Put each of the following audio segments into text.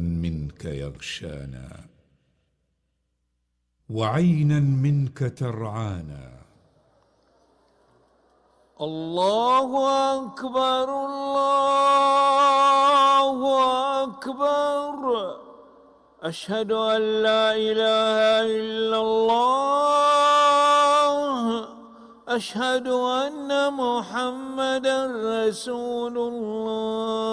منك يغشانا وعينا منك ترعانا. الله أكبر الله أكبر. أشهد أن لا إله إلا الله. أشهد أن محمدا رسول الله.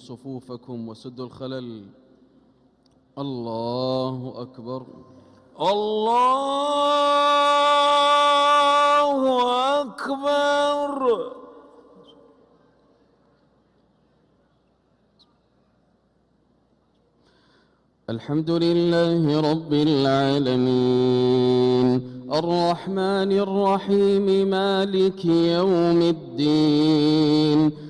صفوفكم وسدوا الخلل. الله أكبر. الله أكبر. الحمد لله رب العالمين. الرحمن الرحيم مالك يوم الدين.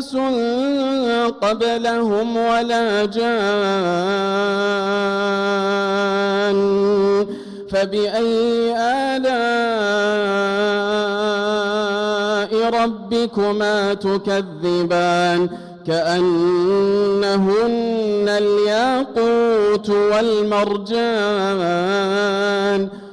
إنس قبلهم ولا جان فبأي آلاء ربكما تكذبان؟ كأنهن الياقوت والمرجان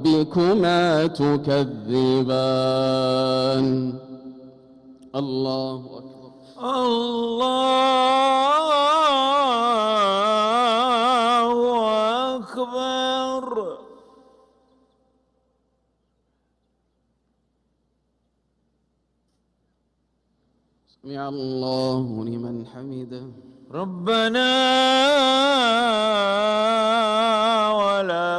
ربكما تكذبان. الله أكبر. الله أكبر. سمع الله لمن حمده. ربنا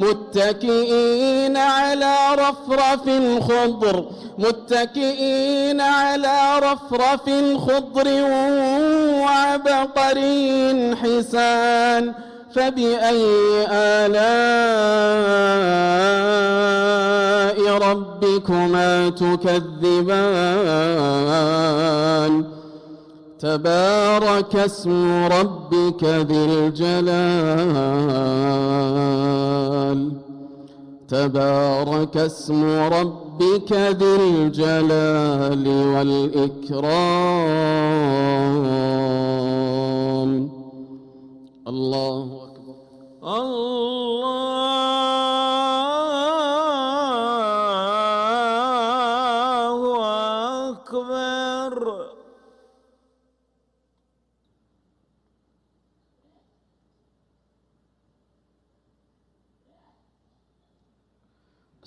متكئين على رفرف خضر متكئين على رفرف خضر وعبقري حسان. فبأي آلاء ربكما تكذبان؟ تبارك اسم ربك ذي الجلال. تبارك اسم ربك ذي الجلال والإكرام. الله أكبر. الله أكبر.